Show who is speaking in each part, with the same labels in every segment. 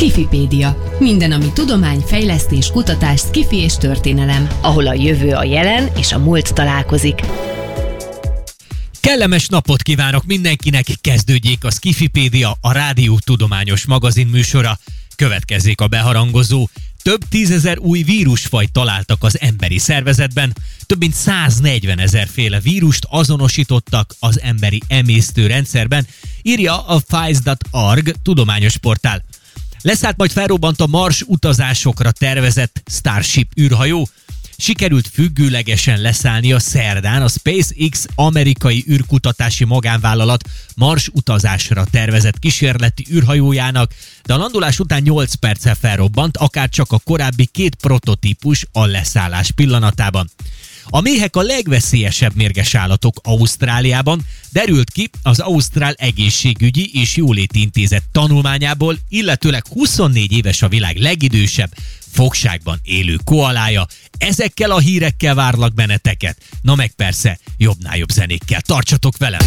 Speaker 1: Skifipédia. Minden, ami tudomány, fejlesztés, kutatás, skifi és történelem. Ahol a jövő a jelen és a múlt találkozik.
Speaker 2: Kellemes napot kívánok mindenkinek, kezdődjék a Skifipédia, a rádió tudományos magazin műsora. Következzék a beharangozó. Több tízezer új vírusfajt találtak az emberi szervezetben, több mint 140 ezer féle vírust azonosítottak az emberi emésztőrendszerben, írja a Files.org tudományos portál. Leszállt majd felrobbant a Mars utazásokra tervezett Starship űrhajó, sikerült függőlegesen leszállni a szerdán a SpaceX amerikai űrkutatási magánvállalat Mars utazásra tervezett kísérleti űrhajójának, de a landolás után 8 perccel felrobbant, akár csak a korábbi két prototípus a leszállás pillanatában. A méhek a legveszélyesebb mérges állatok Ausztráliában, derült ki az Ausztrál Egészségügyi és Jóléti Intézet tanulmányából, illetőleg 24 éves a világ legidősebb fogságban élő koalája. Ezekkel a hírekkel várlak benneteket. Na meg persze, jobbnál jobb zenékkel. Tartsatok velem!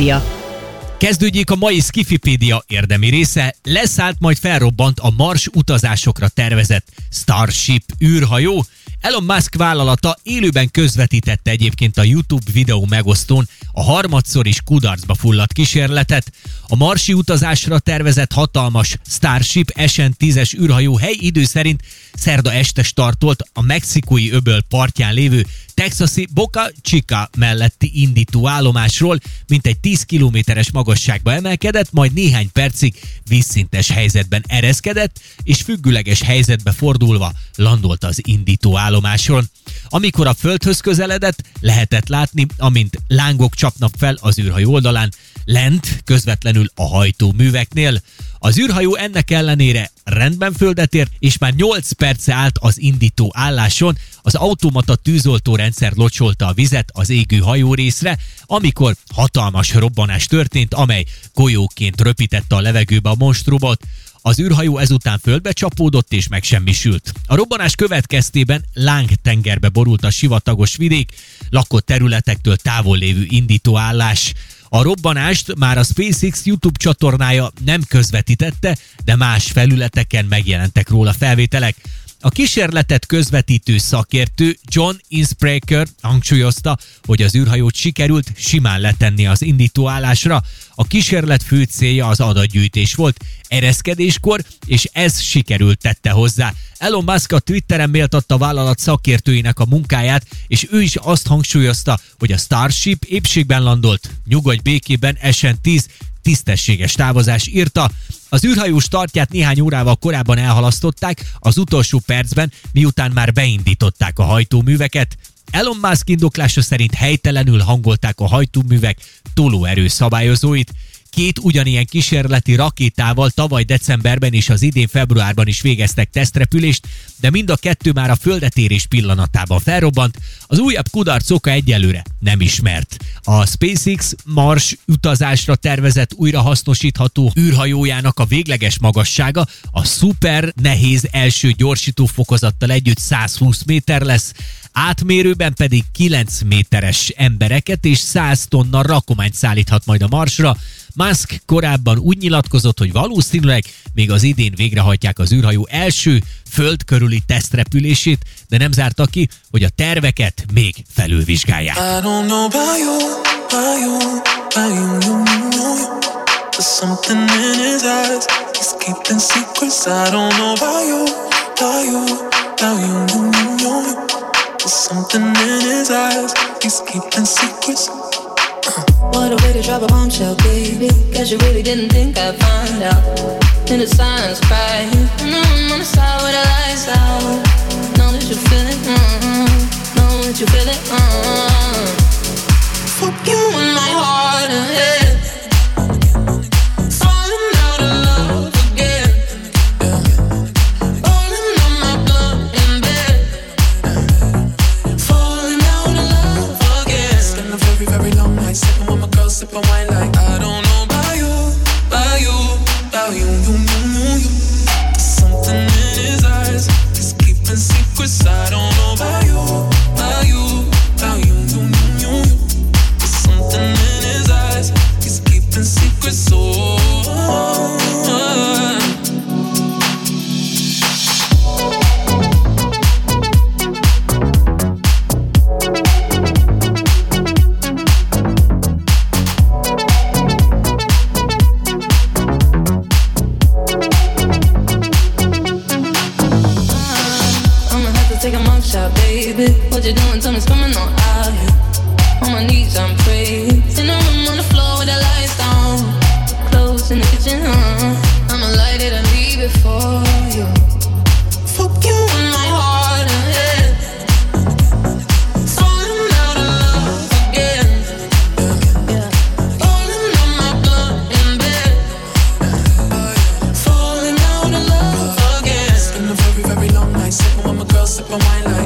Speaker 1: Skifipédia.
Speaker 3: Kezdődjék a mai Skifipédia érdemi része, leszállt majd felrobbant a Mars utazásokra tervezett Starship űrhajó, Elon Musk vállalata élőben közvetítette egyébként a YouTube videó megosztón a harmadszor is kudarcba fulladt kísérletet. A marsi utazásra tervezett hatalmas Starship SN10-es űrhajó hely idő szerint szerda este startolt a mexikói öböl partján lévő texasi Boca Chica melletti indító állomásról, mint egy 10 kilométeres magasságba emelkedett, majd néhány percig vízszintes helyzetben ereszkedett, és függőleges helyzetbe fordulva landolt az indító állomáson. Amikor a földhöz közeledett, lehetett látni, amint lángok csapnak fel az űrhajó oldalán, lent, közvetlenül a hajtóműveknél. Az űrhajó ennek ellenére rendben földet ért, és már 8 perce állt az indító álláson, az automata tűzoltó rendszer locsolta a vizet az égő hajó részre, amikor hatalmas robbanás történt, amely golyóként röpítette a levegőbe a monstrumot. Az űrhajó ezután földbe csapódott és megsemmisült. A robbanás következtében lángtengerbe borult a sivatagos vidék, lakott területektől távol lévő indítóállás. A robbanást már a SpaceX YouTube csatornája nem közvetítette, de más felületeken megjelentek róla felvételek. A kísérletet közvetítő szakértő John Inspraker hangsúlyozta, hogy az űrhajót sikerült simán letenni az indítóállásra. A kísérlet fő célja az adatgyűjtés volt, ereszkedéskor, és ez sikerült tette hozzá. Elon Musk a Twitteren méltatta a vállalat szakértőinek a munkáját, és ő is azt hangsúlyozta, hogy a Starship épségben landolt, nyugodj békében SN10 tisztességes távozás írta. Az űrhajó startját néhány órával korábban elhalasztották, az utolsó percben, miután már beindították a hajtóműveket. Elon Musk indoklása szerint helytelenül hangolták a hajtóművek tolóerő szabályozóit, Két ugyanilyen kísérleti rakétával tavaly decemberben és az idén februárban is végeztek tesztrepülést, de mind a kettő már a földetérés pillanatában felrobbant, az újabb kudarc oka egyelőre nem ismert. A SpaceX Mars utazásra tervezett újrahasznosítható űrhajójának a végleges magassága a szuper nehéz első gyorsító fokozattal együtt 120 méter lesz, átmérőben pedig 9 méteres embereket és 100 tonna rakományt szállíthat majd a Marsra, Musk korábban úgy nyilatkozott, hogy valószínűleg még az idén végrehajtják az űrhajó első föld körüli tesztrepülését, de nem zárta ki, hogy a terveket még felülvizsgálják. something in his eyes. He's keeping secrets. What a way to drop a bombshell, baby. Guess you really didn't think I'd find out. In the silence, cry. Mm, on the side where the lights out. Know that you feel it. Mm, know that you feel it. Mm. Fuck you in my heart and head. up and life.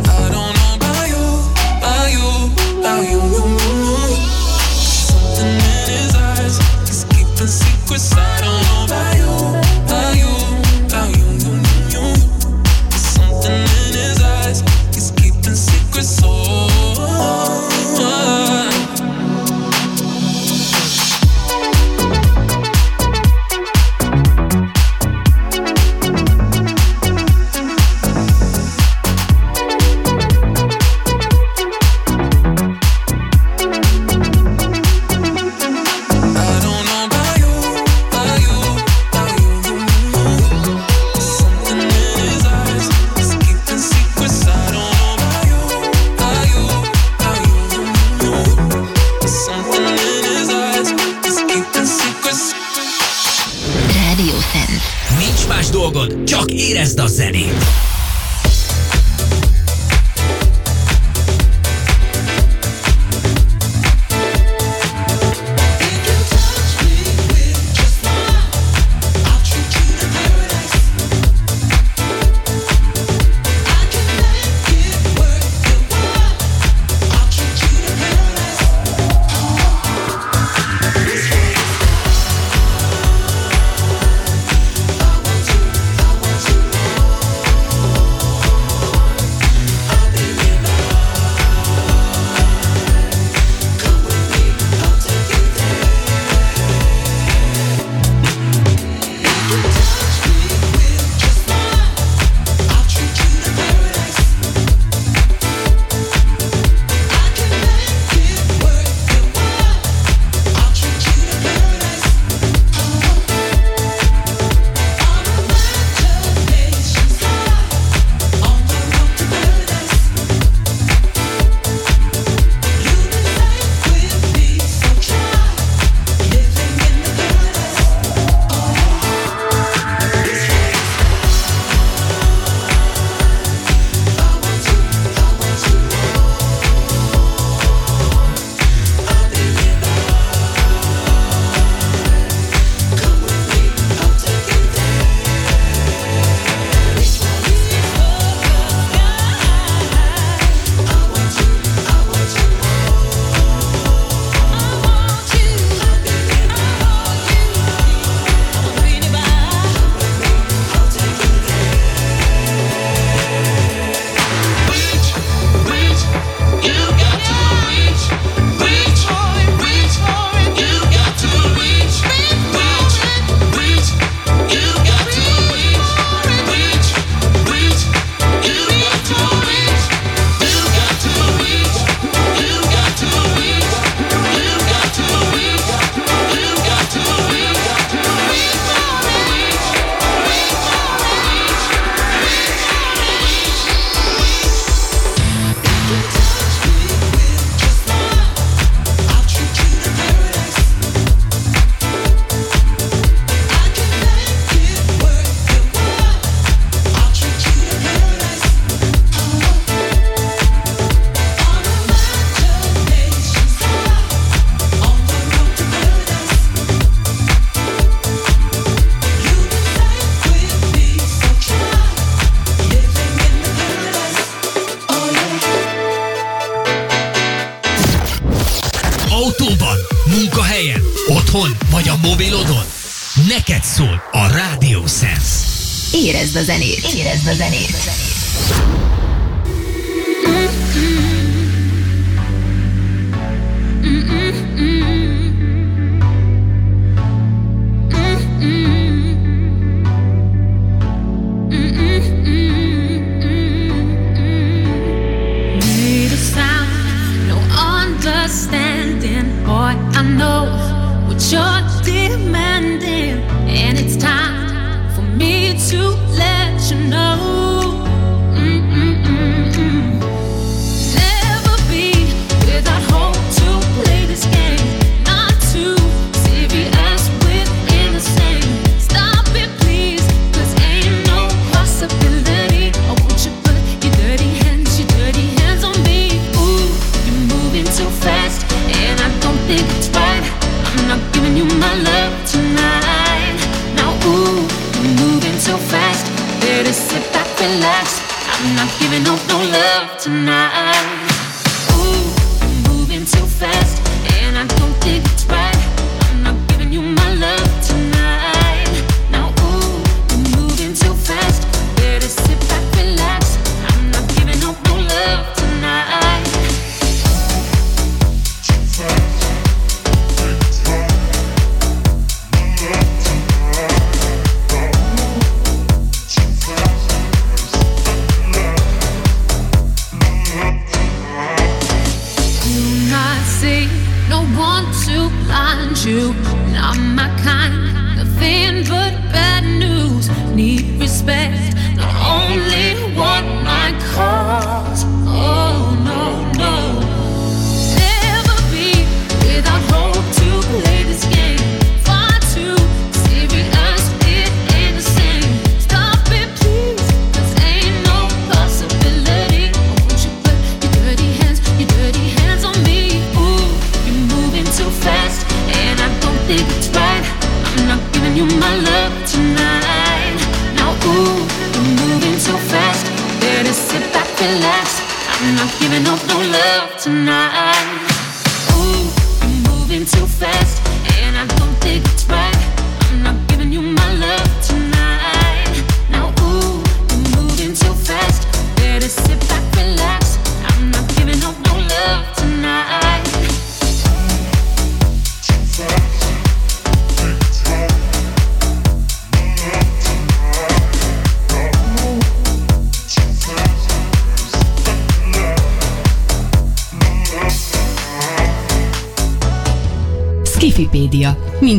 Speaker 3: Érezd a zenét!
Speaker 1: Érezd a zenét!
Speaker 4: cause. Oh no,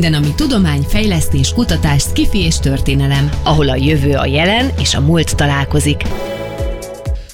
Speaker 1: Minden, ami tudomány, fejlesztés, kutatás, skifi és történelem. Ahol a jövő a jelen és a múlt találkozik.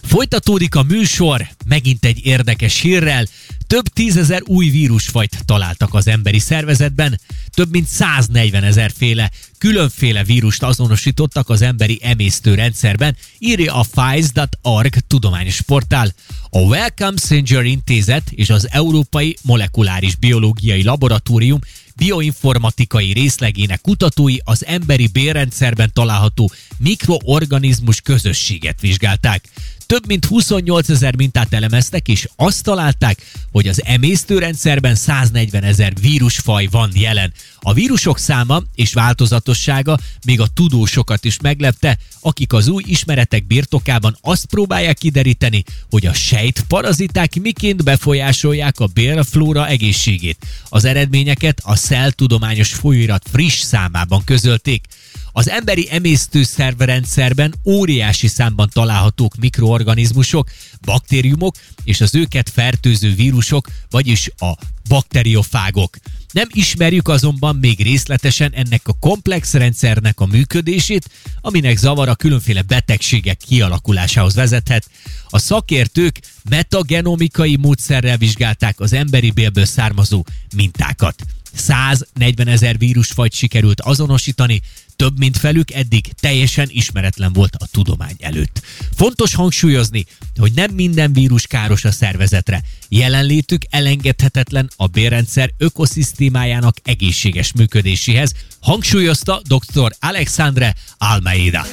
Speaker 3: Folytatódik a műsor, megint egy érdekes hírrel. Több tízezer új vírusfajt találtak az emberi szervezetben, több mint 140 ezer féle különféle vírust azonosítottak az emberi emésztőrendszerben, írja a FICE.org tudományos portál. A Wellcome Sanger Intézet és az Európai Molekuláris Biológiai Laboratórium bioinformatikai részlegének kutatói az emberi bélrendszerben található mikroorganizmus közösséget vizsgálták. Több mint 28 ezer mintát elemeztek, és azt találták, hogy az emésztőrendszerben 140 ezer vírusfaj van jelen. A vírusok száma és változatossága még a tudósokat is meglepte, akik az új ismeretek birtokában azt próbálják kideríteni, hogy a sejt paraziták miként befolyásolják a bélflóra egészségét. Az eredményeket a Cell tudományos folyóirat friss számában közölték. Az emberi emésztőszervrendszerben óriási számban találhatók mikroorganizmusok, baktériumok és az őket fertőző vírusok, vagyis a bakteriofágok. Nem ismerjük azonban még részletesen ennek a komplex rendszernek a működését, aminek zavara különféle betegségek kialakulásához vezethet. A szakértők metagenomikai módszerrel vizsgálták az emberi bélből származó mintákat. 140 ezer vírusfajt sikerült azonosítani, több mint felük eddig teljesen ismeretlen volt a tudomány előtt. Fontos hangsúlyozni, hogy nem minden vírus káros a szervezetre. Jelenlétük elengedhetetlen a bérrendszer ökoszisztémájának egészséges működéséhez, hangsúlyozta dr. Alexandre Almeida.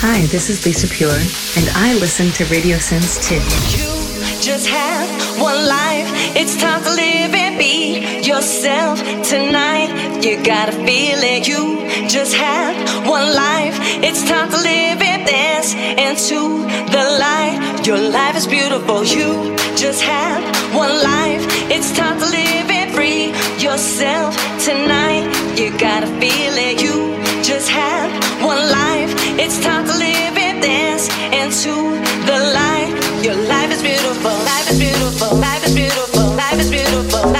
Speaker 5: Hi, this is Lisa Pure, and I listen to Radio Sense
Speaker 6: 2. Just have one life. It's time to live and be yourself tonight. You gotta feel it. You just have one life. It's time to live and dance into the light. Your life is beautiful. You just have one life. It's time to live and free yourself tonight. You gotta feel it. You just have one life. It's time to live and dance into the light. Your life beautiful. Life is beautiful. Life is beautiful. Life is beautiful.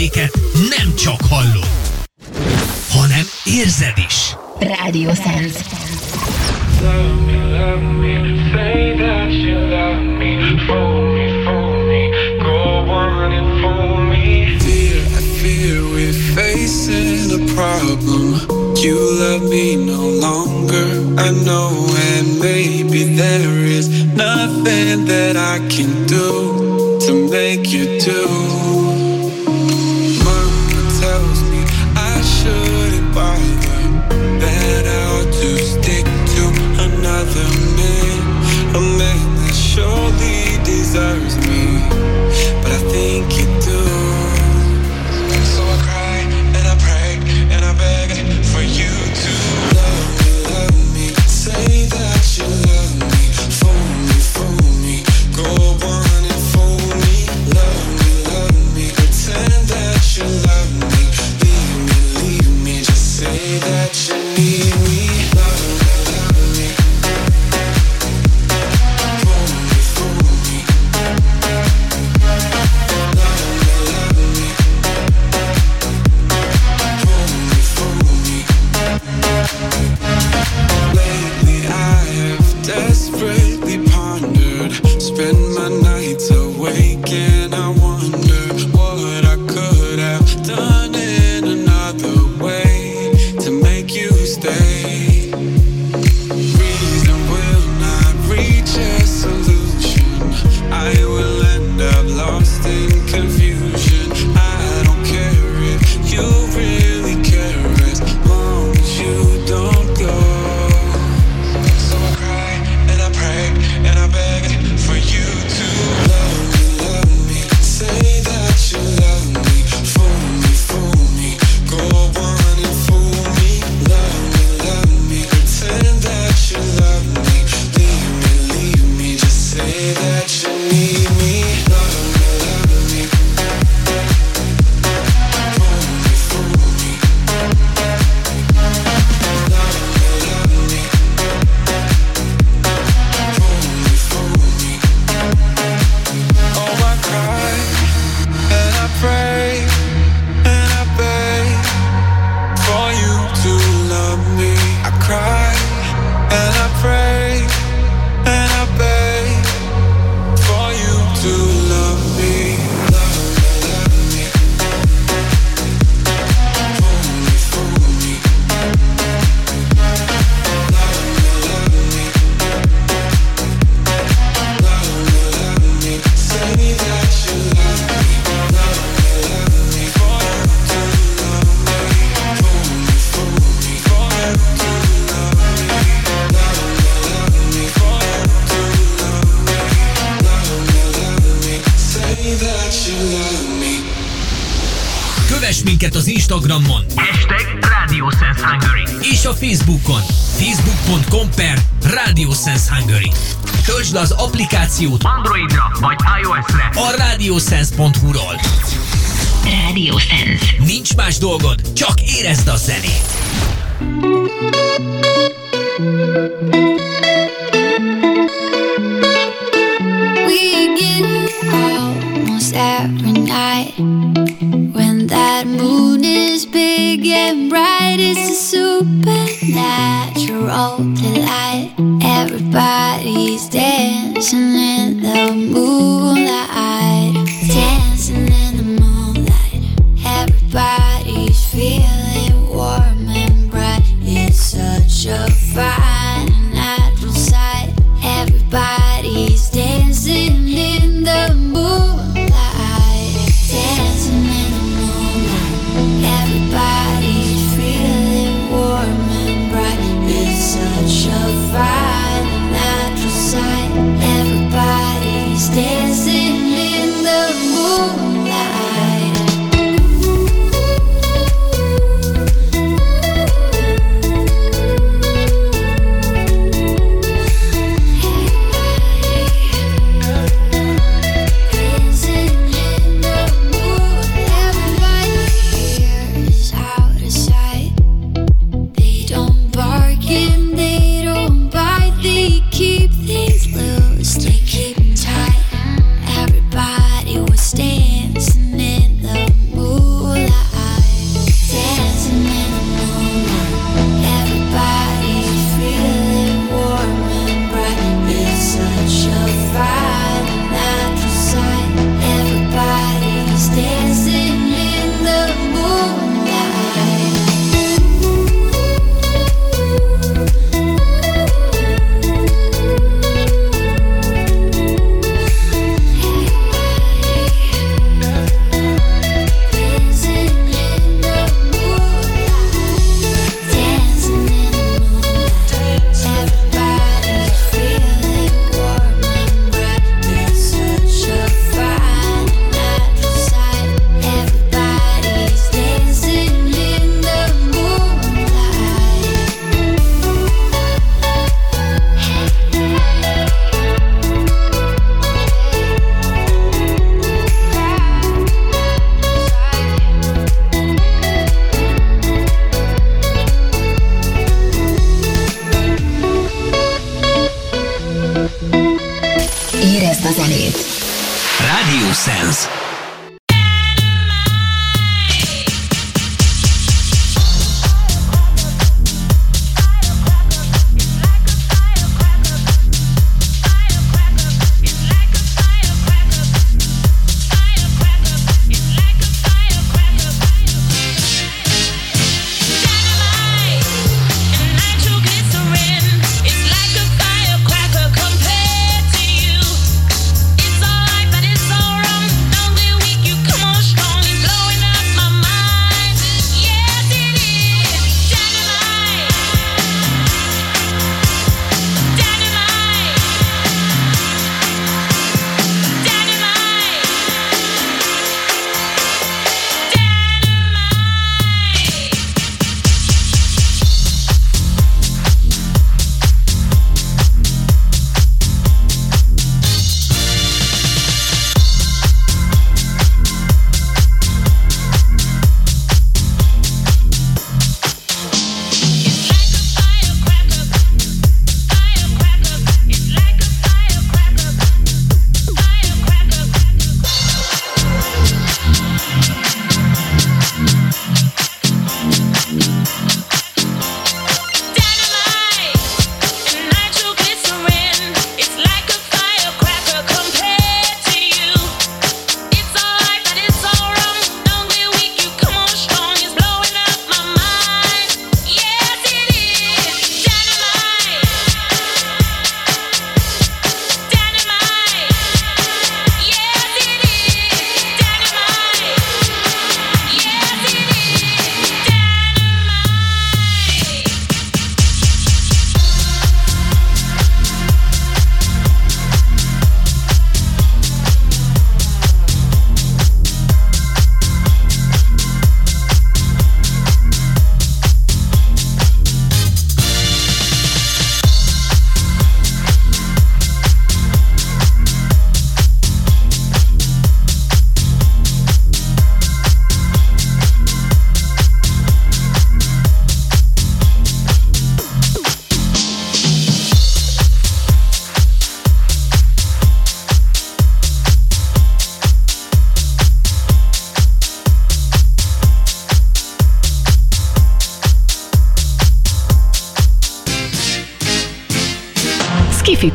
Speaker 3: zenéket nem csak hallod, hanem érzed is.
Speaker 1: Radio Sense.
Speaker 7: You love me
Speaker 8: no longer, I know, and maybe there is nothing that I can do.
Speaker 3: Kövess minket az Instagramon.
Speaker 9: Hashtag Radio Sense Hungary.
Speaker 3: És a Facebookon. Facebook.com per Radio Sense Hungary. Töltsd az applikációt
Speaker 9: Androidra vagy iOS-re.
Speaker 3: a radiosense.hu-ról
Speaker 1: Radio Sense.
Speaker 3: Nincs más dolgod, csak érezd a zenét.
Speaker 10: We get almost every night. That moon is big and bright, it's a supernatural delight. Everybody's dancing in the moonlight.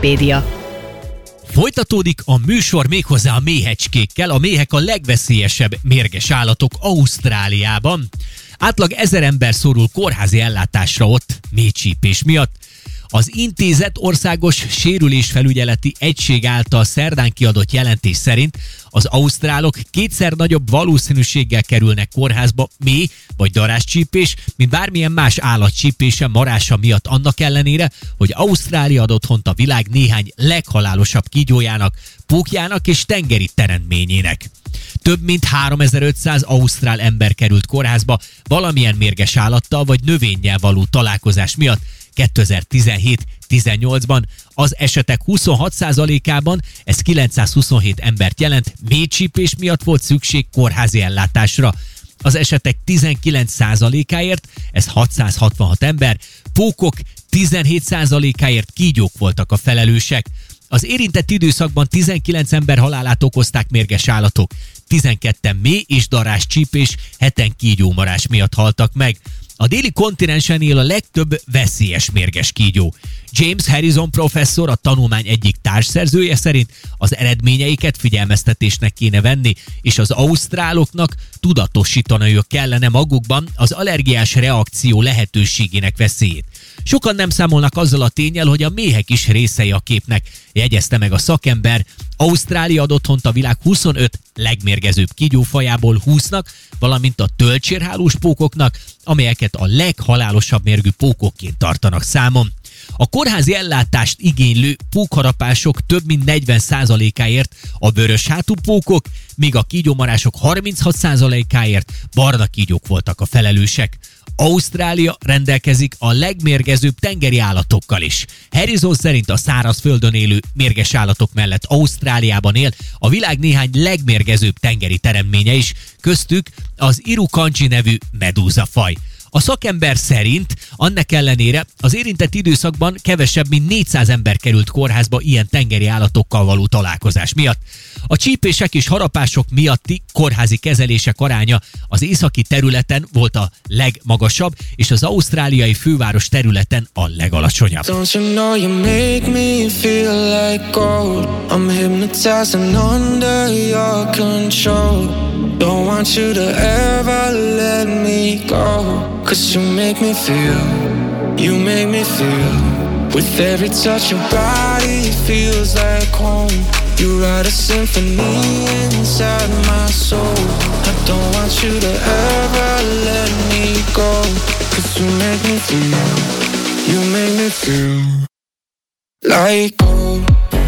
Speaker 1: Skifipédia.
Speaker 3: Folytatódik a műsor méghozzá a méhecskékkel. A méhek a legveszélyesebb mérges állatok Ausztráliában. Átlag ezer ember szorul kórházi ellátásra ott méhcsípés miatt. Az intézet országos sérülésfelügyeleti egység által szerdán kiadott jelentés szerint az ausztrálok kétszer nagyobb valószínűséggel kerülnek kórházba mély vagy daráscsípés, mint bármilyen más állatcsípése marása miatt annak ellenére, hogy Ausztrália ad otthont a világ néhány leghalálosabb kígyójának, pókjának és tengeri teremtményének. Több mint 3500 ausztrál ember került kórházba valamilyen mérges állattal vagy növényjel való találkozás miatt 2017-18-ban. Az esetek 26%-ában, ez 927 embert jelent, mélycsípés miatt volt szükség kórházi ellátásra. Az esetek 19%-áért, ez 666 ember, pókok 17%-áért kígyók voltak a felelősek. Az érintett időszakban 19 ember halálát okozták mérges állatok, 12-en mély és darás csípés, 7-en kígyómarás miatt haltak meg. A déli kontinensen él a legtöbb veszélyes mérges kígyó. James Harrison professzor, a tanulmány egyik társszerzője szerint az eredményeiket figyelmeztetésnek kéne venni, és az ausztráloknak tudatosítaniuk kellene magukban az allergiás reakció lehetőségének veszélyét. Sokan nem számolnak azzal a tényel, hogy a méhek is részei a képnek, jegyezte meg a szakember. Ausztrália ad otthont a világ 25 legmérgezőbb kígyófajából 20-nak, valamint a töltsérhálós pókoknak, amelyeket a leghalálosabb mérgű pókokként tartanak számon. A kórházi ellátást igénylő pókharapások több mint 40%-áért a vörös hátú pókok, míg a kígyómarások 36%-áért barna kígyók voltak a felelősek. Ausztrália rendelkezik a legmérgezőbb tengeri állatokkal is. Harrison szerint a szárazföldön élő mérges állatok mellett Ausztráliában él a világ néhány legmérgezőbb tengeri teremménye is, köztük az Irukancsi nevű medúzafaj. A szakember szerint annak ellenére az érintett időszakban kevesebb, mint 400 ember került kórházba ilyen tengeri állatokkal való találkozás miatt. A csípések és harapások miatti kórházi kezelések aránya az északi területen volt a legmagasabb, és az ausztráliai főváros területen a legalacsonyabb.
Speaker 8: You make me feel. With every touch, your body feels like home. You write a symphony inside my soul. I don't want you to ever let me go. Cause you make me feel, you make me feel like gold.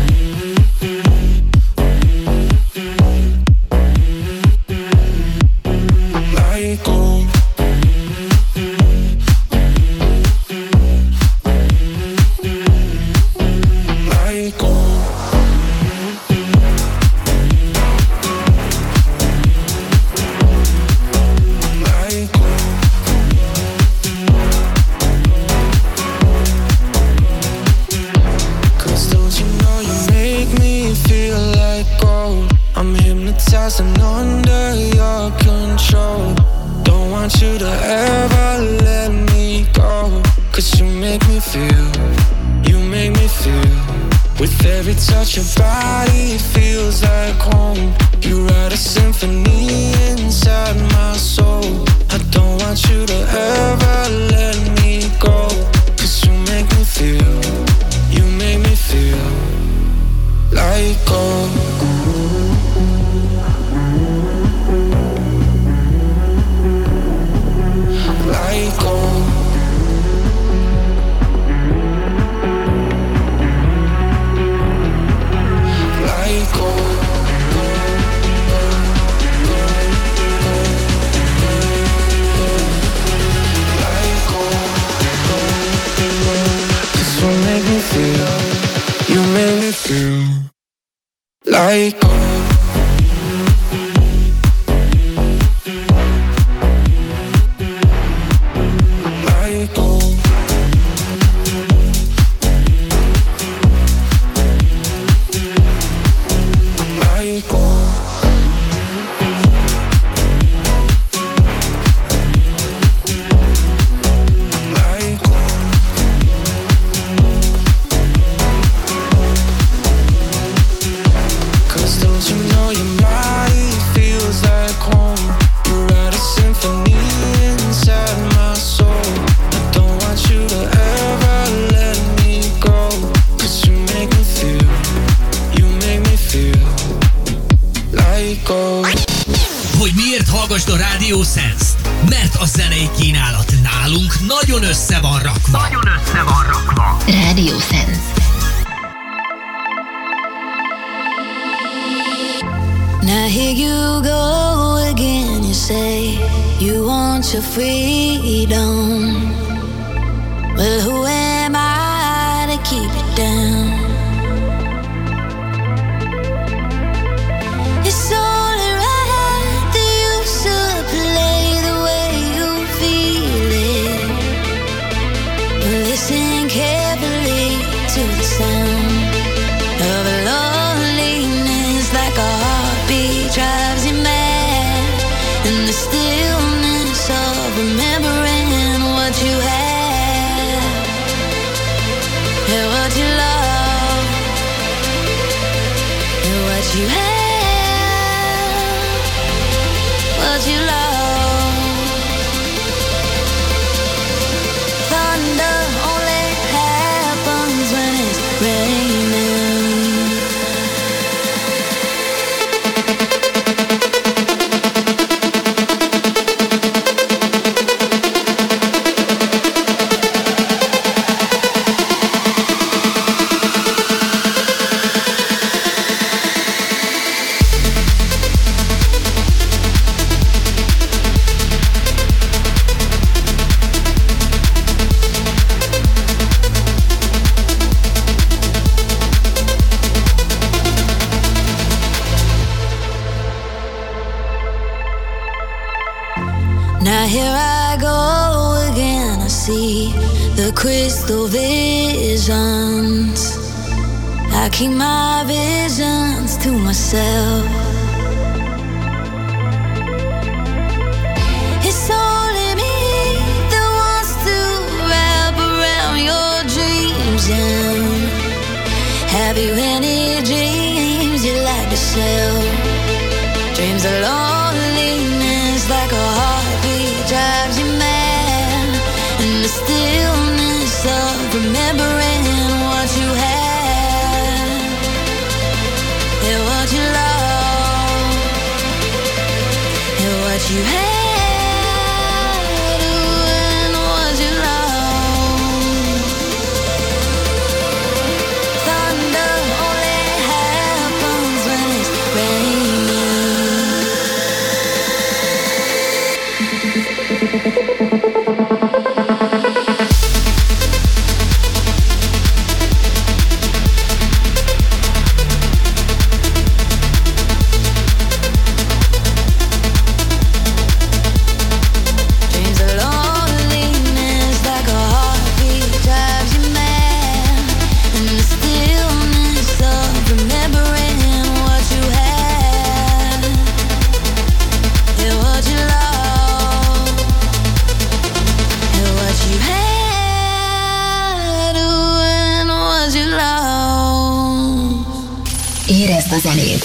Speaker 8: a
Speaker 11: zenét.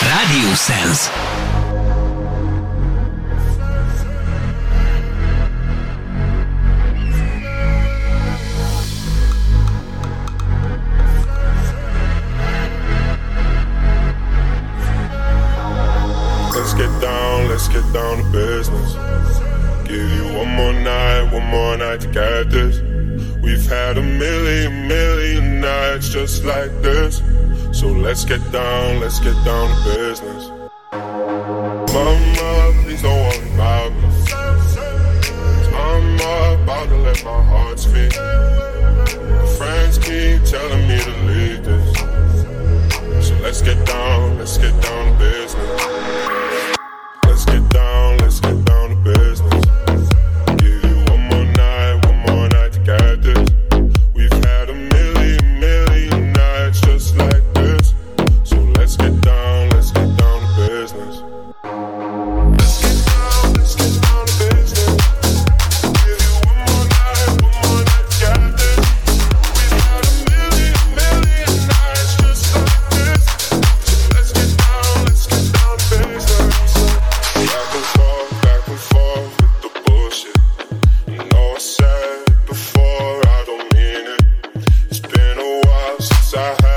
Speaker 9: Radio Sense.
Speaker 12: let's get down, let's get down to.
Speaker 3: side.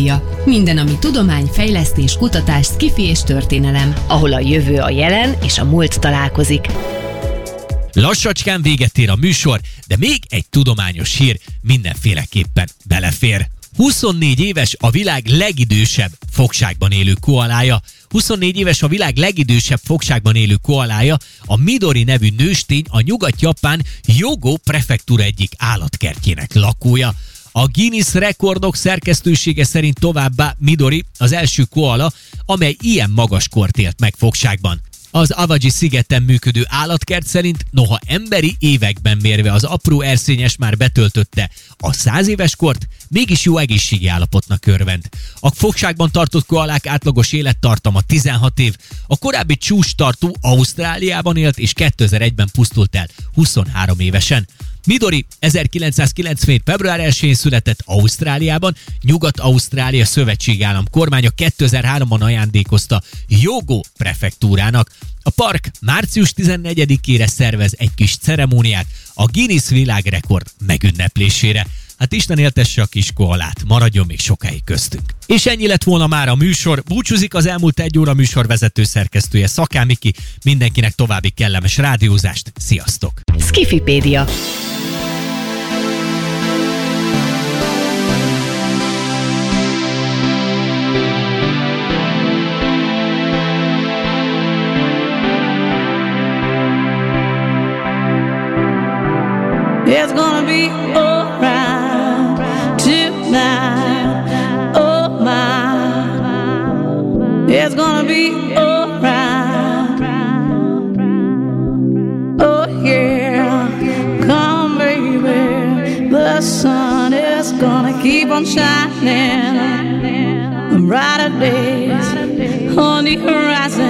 Speaker 1: Skifipédia. Minden, ami tudomány, fejlesztés, kutatás, skifi és történelem. Ahol a jövő a jelen és a múlt találkozik.
Speaker 3: Lassacskán véget ér a műsor, de még egy tudományos hír mindenféleképpen belefér. 24 éves a világ legidősebb fogságban élő koalája. 24 éves a világ legidősebb fogságban élő koalája, a Midori nevű nőstény a nyugat-japán Jogo prefektúra egyik állatkertjének lakója. A Guinness rekordok szerkesztősége szerint továbbá Midori az első koala, amely ilyen magas kort élt meg fogságban. Az Avaji szigeten működő állatkert szerint, noha emberi években mérve az apró erszényes már betöltötte a száz éves kort, mégis jó egészségi állapotnak örvend. A fogságban tartott koalák átlagos élettartama 16 év, a korábbi csúcs tartó Ausztráliában élt és 2001-ben pusztult el 23 évesen. Midori 1997. február 1-én született Ausztráliában, Nyugat-Ausztrália szövetségállam kormánya 2003-ban ajándékozta Jogo prefektúrának. A park március 14-ére szervez egy kis ceremóniát a Guinness világrekord megünneplésére. Hát Isten éltesse a kis koalát, maradjon még sokáig köztünk. És ennyi lett volna már a műsor. Búcsúzik az elmúlt egy óra műsor vezető szerkesztője Szakámiki. Mindenkinek további kellemes rádiózást. Sziasztok!
Speaker 1: Skifipédia.
Speaker 13: On shining. Brighter days on the horizon.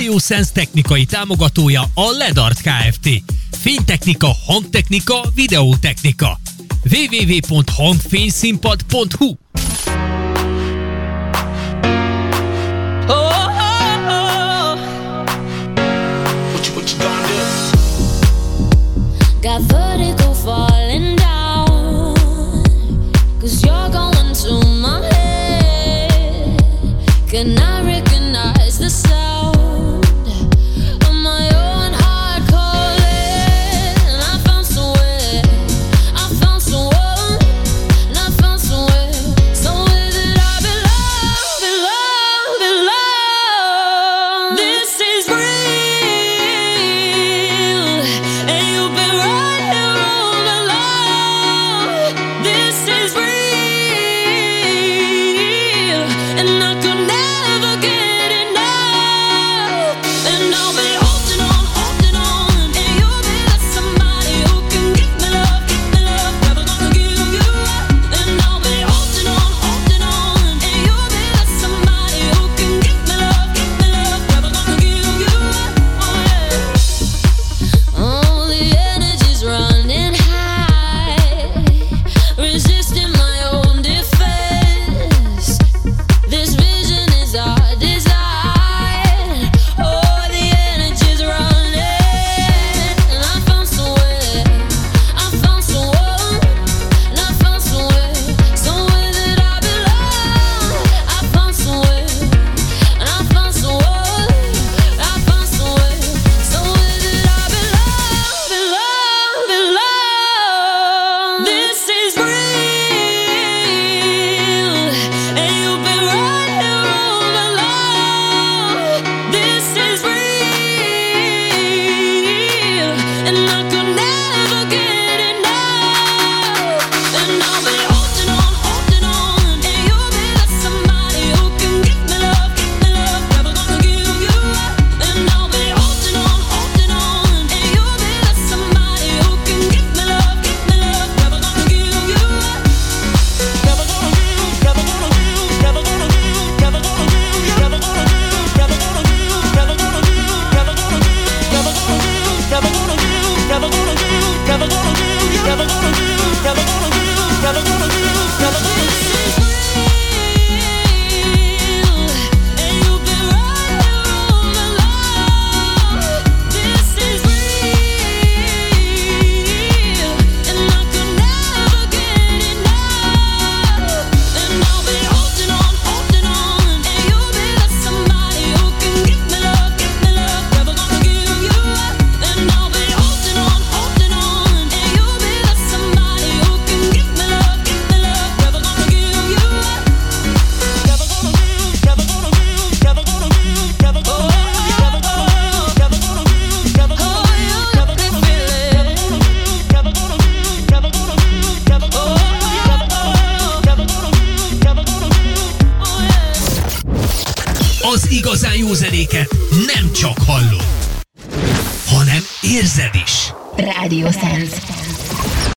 Speaker 3: Stereo Sense
Speaker 10: technikai támogatója a Ledart Kft. Fénytechnika, hangtechnika, videótechnika. www.hangfényszínpad.hu